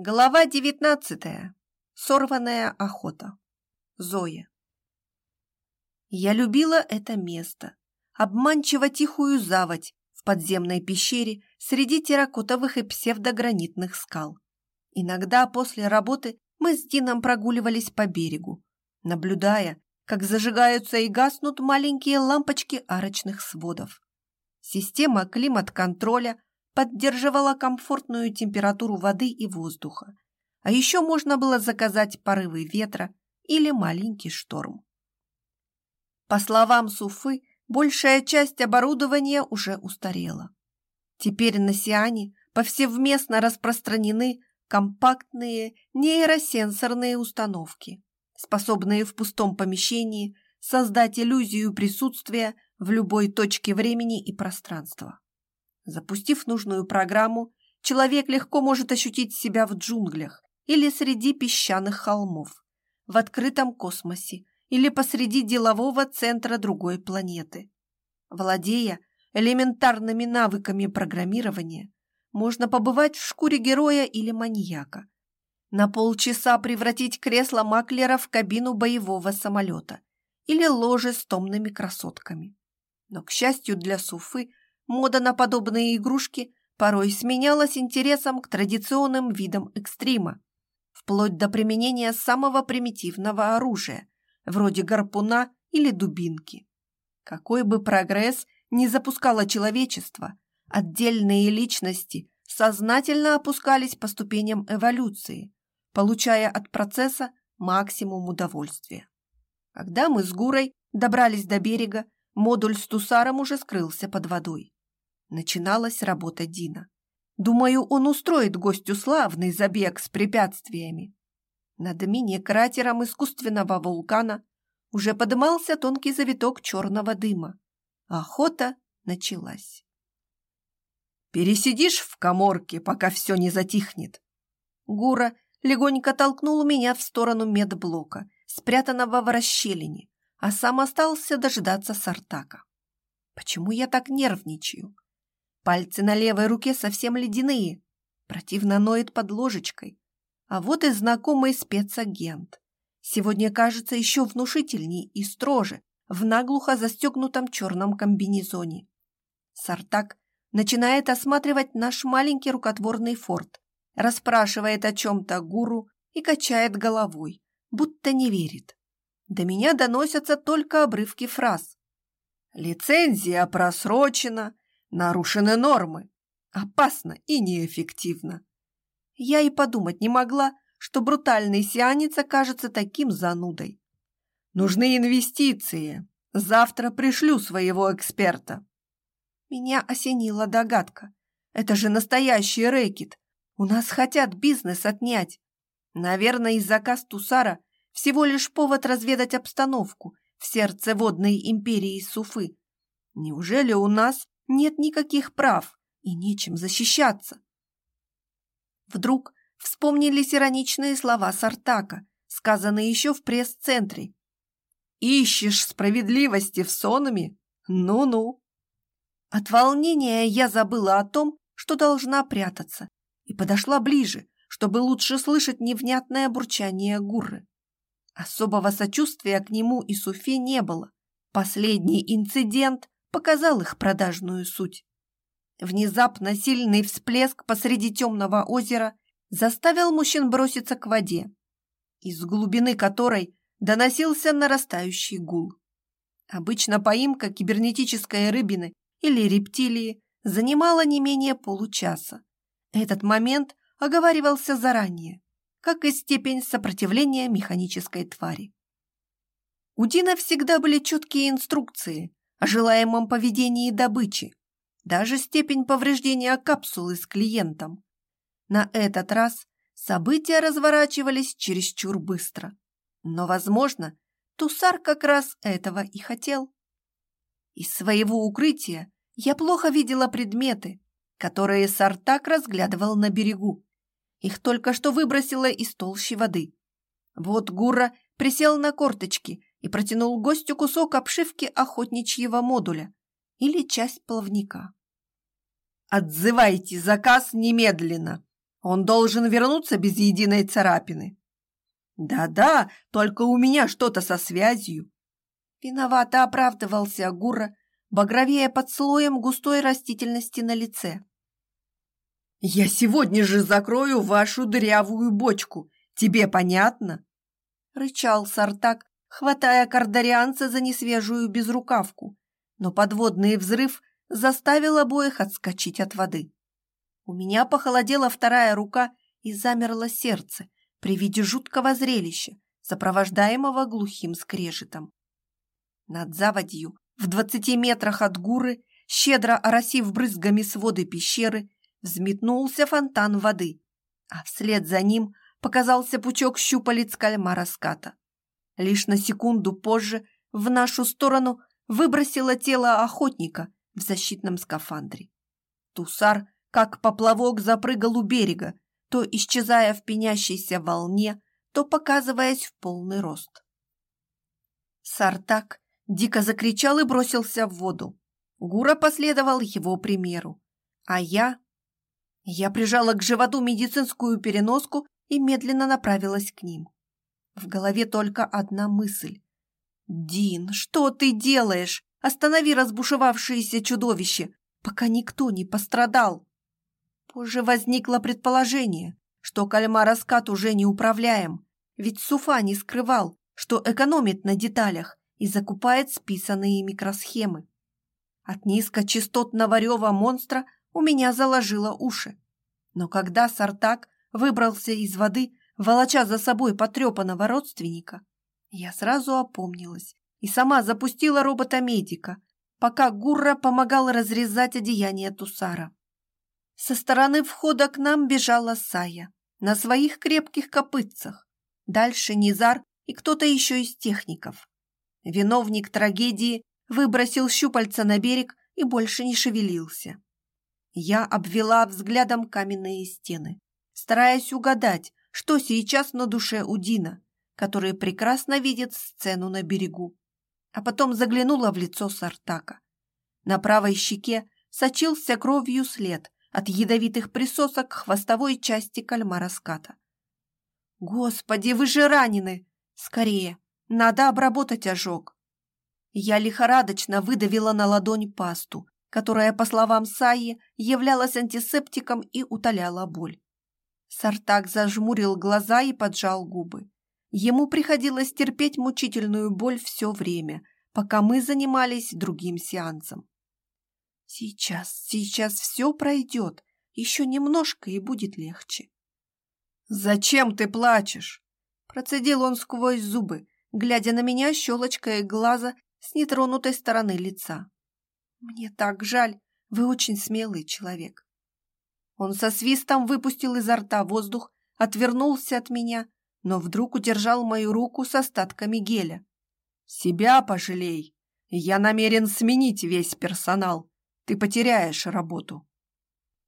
Глава девятнадцатая. Сорванная охота. Зоя. Я любила это место. Обманчиво тихую заводь в подземной пещере среди терракотовых и псевдогранитных скал. Иногда после работы мы с Дином прогуливались по берегу, наблюдая, как зажигаются и гаснут маленькие лампочки арочных сводов. Система климат-контроля – поддерживала комфортную температуру воды и воздуха. А еще можно было заказать порывы ветра или маленький шторм. По словам Суфы, большая часть оборудования уже устарела. Теперь на Сиане повсеместно распространены компактные нейросенсорные установки, способные в пустом помещении создать иллюзию присутствия в любой точке времени и пространства. Запустив нужную программу, человек легко может ощутить себя в джунглях или среди песчаных холмов, в открытом космосе или посреди делового центра другой планеты. Владея элементарными навыками программирования, можно побывать в шкуре героя или маньяка, на полчаса превратить кресло маклера в кабину боевого самолета или ложе с томными красотками. Но, к счастью для Суфы, Мода на подобные игрушки порой сменялась интересом к традиционным видам экстрима, вплоть до применения самого примитивного оружия, вроде гарпуна или дубинки. Какой бы прогресс ни запускало человечество, отдельные личности сознательно опускались по ступеням эволюции, получая от процесса максимум удовольствия. Когда мы с Гурой добрались до берега, модуль с тусаром уже скрылся под водой начиналась работа Дина. Думаю, он устроит гостю славный забег с препятствиями. Над мини-кратером искусственного вулкана уже подымался тонкий завиток черного дыма. Охота началась. «Пересидишь в коморке, пока все не затихнет?» Гура легонько толкнул меня в сторону медблока, спрятанного в расщелине, а сам остался дожидаться Сартака. Почему я так нервничаю? Пальцы на левой руке совсем ледяные, противно ноет под ложечкой. А вот и знакомый спецагент. Сегодня кажется еще внушительней и строже в наглухо застегнутом черном комбинезоне. Сартак начинает осматривать наш маленький рукотворный форт, расспрашивает о чем-то гуру и качает головой, будто не верит. До меня доносятся только обрывки фраз. «Лицензия просрочена», Нарушены нормы. Опасно и неэффективно. Я и подумать не могла, что брутальный сианец окажется таким занудой. Нужны инвестиции. Завтра пришлю своего эксперта. Меня осенила догадка. Это же настоящий рэкет. У нас хотят бизнес отнять. Наверное, из заказ Тусара всего лишь повод разведать обстановку в сердце водной империи Суфы. Неужели у нас нет никаких прав и нечем защищаться. Вдруг вспомнились ироничные слова Сартака, сказанные еще в пресс-центре. «Ищешь справедливости в сонами? Ну-ну!» От волнения я забыла о том, что должна прятаться, и подошла ближе, чтобы лучше слышать невнятное бурчание Гурры. Особого сочувствия к нему и Суфе не было. Последний инцидент показал их продажную суть. Внезапно сильный всплеск посреди темного озера заставил мужчин броситься к воде, из глубины которой доносился нарастающий гул. Обычно поимка кибернетической рыбины или рептилии занимала не менее получаса. Этот момент оговаривался заранее, как и степень сопротивления механической твари. У Дина всегда были четкие инструкции, о желаемом поведении добычи, даже степень повреждения капсулы с клиентом. На этот раз события разворачивались чересчур быстро. Но, возможно, Тусар как раз этого и хотел. Из своего укрытия я плохо видела предметы, которые Сартак разглядывал на берегу. Их только что выбросило из толщи воды. Вот Гура присел на корточки и протянул гостю кусок обшивки охотничьего модуля или часть плавника. «Отзывайте заказ немедленно! Он должен вернуться без единой царапины. Да-да, только у меня что-то со связью. Виновато оправдывался Агура, багровея под слоем густой растительности на лице. «Я сегодня же закрою вашу дырявую бочку. Тебе понятно?» Рычал Сартак, хватая кардарианца за несвежую безрукавку, но подводный взрыв заставил обоих отскочить от воды. У меня похолодела вторая рука и замерло сердце при виде жуткого зрелища, сопровождаемого глухим скрежетом. Над заводью, в двадцати метрах от гуры, щедро оросив брызгами своды пещеры, взметнулся фонтан воды, а вслед за ним показался пучок щупалец кальмара ската. Лишь на секунду позже в нашу сторону выбросило тело охотника в защитном скафандре. Тусар, как поплавок, запрыгал у берега, то исчезая в пенящейся волне, то показываясь в полный рост. Сартак дико закричал и бросился в воду. Гура последовал его примеру, а я... Я прижала к животу медицинскую переноску и медленно направилась к ним. В голове только одна мысль. «Дин, что ты делаешь? Останови разбушевавшееся чудовище, пока никто не пострадал!» Позже возникло предположение, что кальмар-раскат уже не управляем, ведь Суфа не скрывал, что экономит на деталях и закупает списанные микросхемы. От низкочастотного рева монстра у меня заложило уши. Но когда Сартак выбрался из воды, волоча за собой потрепанного родственника, я сразу опомнилась и сама запустила робота-медика, пока Гурра помогал разрезать одеяние Тусара. Со стороны входа к нам бежала Сая на своих крепких копытцах. Дальше Низар и кто-то еще из техников. Виновник трагедии выбросил щупальца на берег и больше не шевелился. Я обвела взглядом каменные стены, стараясь угадать, что сейчас на душе у Дина, который прекрасно видит сцену на берегу. А потом заглянула в лицо Сартака. На правой щеке сочился кровью след от ядовитых присосок хвостовой части кальмара ската. «Господи, вы же ранены! Скорее, надо обработать ожог!» Я лихорадочно выдавила на ладонь пасту, которая, по словам Саи, являлась антисептиком и утоляла боль. Сартак зажмурил глаза и поджал губы. Ему приходилось терпеть мучительную боль все время, пока мы занимались другим сеансом. Сейчас, сейчас все пройдет. Еще немножко и будет легче. «Зачем ты плачешь?» Процедил он сквозь зубы, глядя на меня щелочкой глаза с нетронутой стороны лица. «Мне так жаль, вы очень смелый человек». Он со свистом выпустил изо рта воздух, отвернулся от меня, но вдруг удержал мою руку с остатками геля. «Себя пожалей. Я намерен сменить весь персонал. Ты потеряешь работу.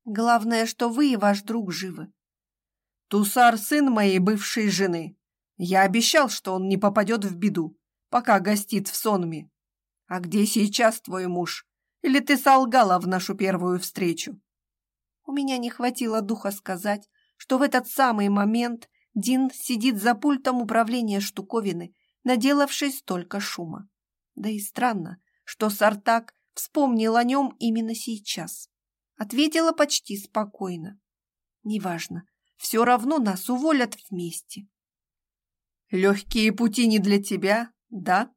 Главное, что вы и ваш друг живы. Тусар – сын моей бывшей жены. Я обещал, что он не попадет в беду, пока гостит в сонме. А где сейчас твой муж? Или ты солгала в нашу первую встречу? У меня не хватило духа сказать, что в этот самый момент Дин сидит за пультом управления штуковины, наделавшей столько шума. Да и странно, что Сартак вспомнил о нем именно сейчас. Ответила почти спокойно. Неважно, все равно нас уволят вместе. Легкие пути не для тебя, да?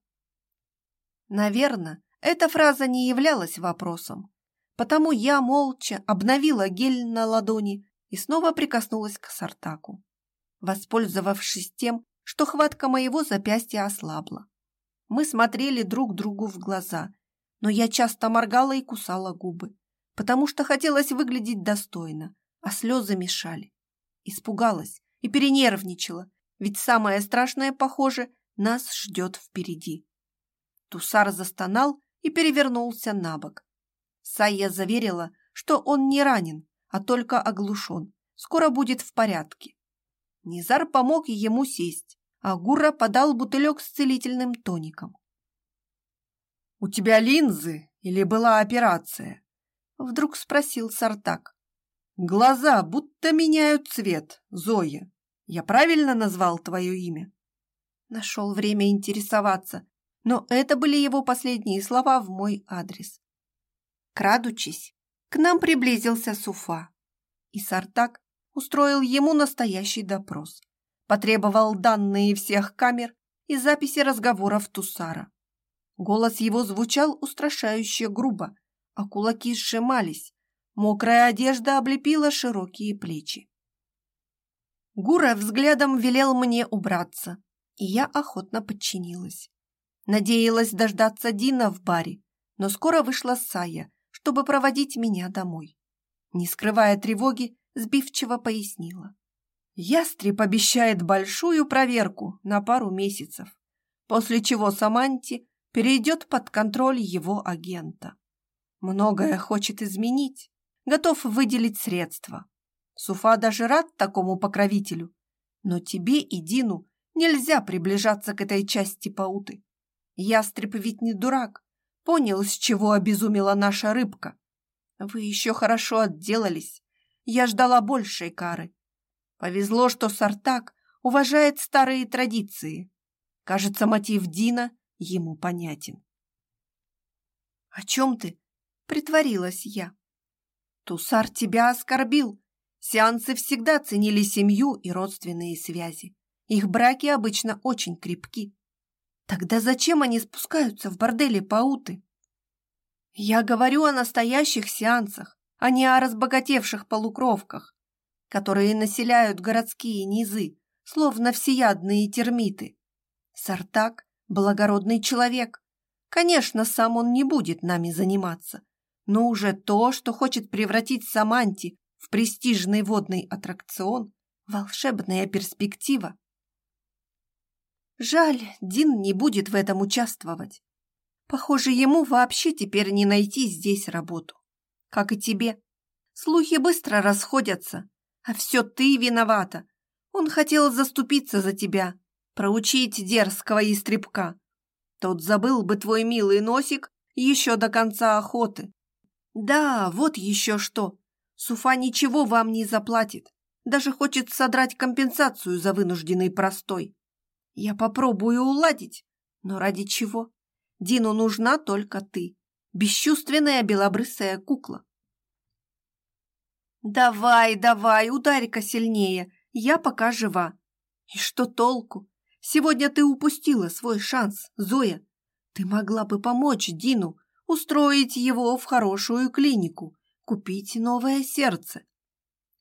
Наверное, эта фраза не являлась вопросом, потому я молча обновила гель на ладони и снова прикоснулась к Сартаку, воспользовавшись тем, что хватка моего запястья ослабла. Мы смотрели друг другу в глаза, но я часто моргала и кусала губы, потому что хотелось выглядеть достойно, а слезы мешали. Испугалась и перенервничала, ведь самое страшное, похоже, нас ждет впереди. Тусар застонал и перевернулся на бок. Сая заверила, что он не ранен, а только оглушен. Скоро будет в порядке. Низар помог ему сесть, а Гура подал бутылек с целительным тоником. «У тебя линзы или была операция?» Вдруг спросил Сартак. Глаза будто меняют цвет, Зоя. Я правильно назвал твое имя? Нашел время интересоваться, но это были его последние слова в мой адрес. Крадучись, к нам приблизился Суфа, и Сартак устроил ему настоящий допрос. Потребовал данные всех камер и записи разговоров Тусара. Голос его звучал устрашающе грубо, а кулаки сжимались. Мокрая одежда облепила широкие плечи. Гура взглядом велел мне убраться, и я охотно подчинилась. Надеялась дождаться Дина в баре, но скоро вышла Сая, чтобы проводить меня домой. Не скрывая тревоги, сбивчиво пояснила. Ястреб обещает большую проверку на пару месяцев, после чего Саманти перейдет под контроль его агента. Многое хочет изменить, готов выделить средства. Суфа даже рад такому покровителю, но тебе и Дину нельзя приближаться к этой части пауты. Ястреб ведь не дурак, понял, с чего обезумела наша рыбка. Вы еще хорошо отделались. Я ждала большей кары. Повезло, что Сартак уважает старые традиции. Кажется, мотив Дина ему понятен. «О чем ты?» — притворилась я. «Тусар тебя оскорбил. Сеансы всегда ценили семью и родственные связи. Их браки обычно очень крепки. Тогда зачем они спускаются в бордели пауты?» «Я говорю о настоящих сеансах, а не о разбогатевших полукровках которые населяют городские низы, словно всеядные термиты. Сартак – благородный человек. Конечно, сам он не будет нами заниматься, но уже то, что хочет превратить Саманти в престижный водный аттракцион – волшебная перспектива. Жаль, Дин не будет в этом участвовать. Похоже, ему вообще теперь не найти здесь работу. Как и тебе. Слухи быстро расходятся, а все ты виновата. Он хотел заступиться за тебя, проучить дерзкого истребка. Тот забыл бы твой милый носик еще до конца охоты. Да, вот еще что. Суфа ничего вам не заплатит. Даже хочет содрать компенсацию за вынужденный простой. Я попробую уладить. Но ради чего? Дину нужна только ты. Бесчувственная белобрысая кукла. «Давай, давай, ударь-ка сильнее, я пока жива». «И что толку? Сегодня ты упустила свой шанс, Зоя. Ты могла бы помочь Дину, устроить его в хорошую клинику, купить новое сердце».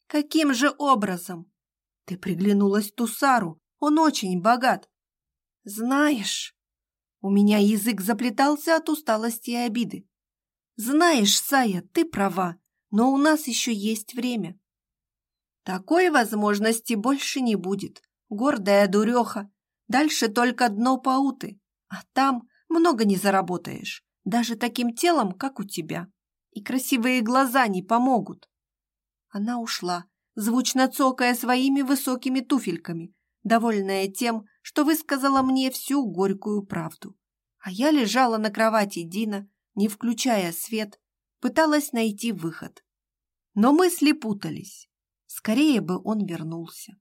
«Каким же образом?» «Ты приглянулась Тусару, он очень богат». «Знаешь...» У меня язык заплетался от усталости и обиды. «Знаешь, Сая, ты права но у нас еще есть время. Такой возможности больше не будет. Гордая дуреха. Дальше только дно пауты. А там много не заработаешь. Даже таким телом, как у тебя. И красивые глаза не помогут. Она ушла, звучно цокая своими высокими туфельками, довольная тем, что высказала мне всю горькую правду. А я лежала на кровати Дина, не включая свет, пыталась найти выход. Но мысли путались. Скорее бы он вернулся.